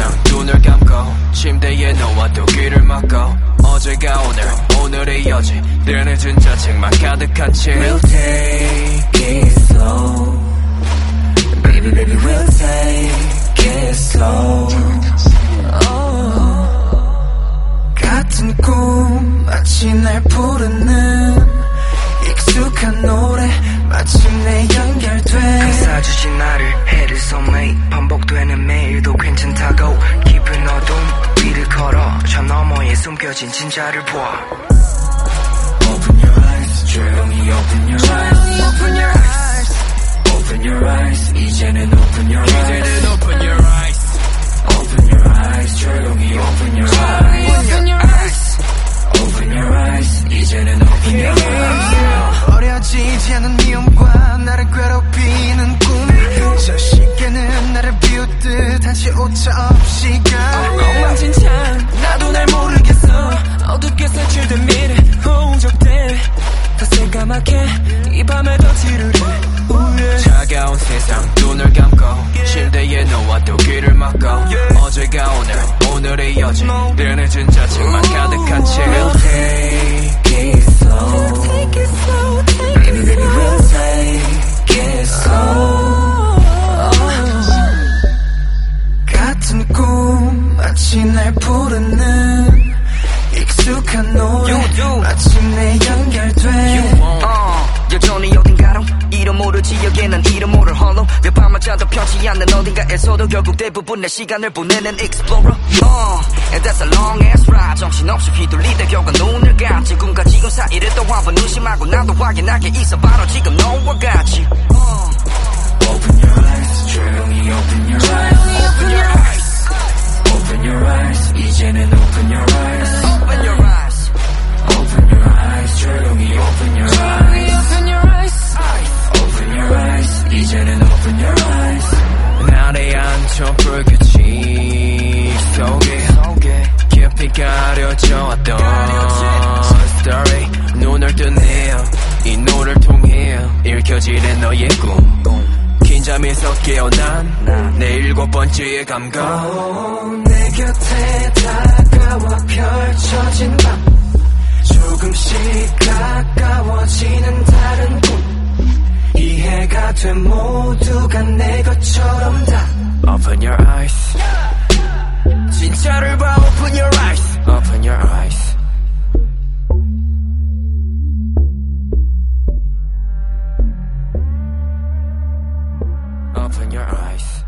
세상 눈을 감고 침대에 누워도 귀를 막고 어제가 오늘 오늘의 여지. 늘 늦은 자책만 가득한 채 We'll take it slow. Baby baby we'll take it slow. 같은 꿈 마치 날 부르는 익숙한 노래 마침내 연결돼. 감싸주신 나를 너머에 숨겨진 진짜를 봐 Open your eyes 조용히 open your eyes Open your eyes Open your eyes 이제는 open your eyes 이제는 open your eyes Open your eyes 조용히 open your eyes Open your eyes Open your eyes 이제는 open your eyes 어려지지 않은 미움과 나를 괴롭히 여지 늘 늦은 자책만 가득한 채. We'll take it slow. Baby baby we'll take it slow. 같은 꿈 마치 날 부르는 익숙한 노래. 마침내 연결돼. 어, 여전히 어딘가로? 이름 모르지 여기는 이름 모를 홀로 몇 밤만 자도 편치 않는 어딘가에서도 결국 대부분 내 시간을 보내는 explorer. 어, and that's a long ass ride. 정신없이 휘둘리다 결국 눈을 감 지금과 지금 사이를 또 한 번 의심하고 나도 확인하게 있어. 바로 지금 너와 같이. 어. Open your eyes 조용히 날에 앉혀 불빛이 속에 깊이 가려져 왔던 story 눈을 뜨네요. 이 노래를 통해 읽혀지는 너의 꿈. 긴장이 섞여 난내 일곱 번째의 감각. 내 곁에 다 모두가 내 것처럼 다. Open your eyes. 진짜를 봐 Open your eyes. Open your eyes. Open your eyes.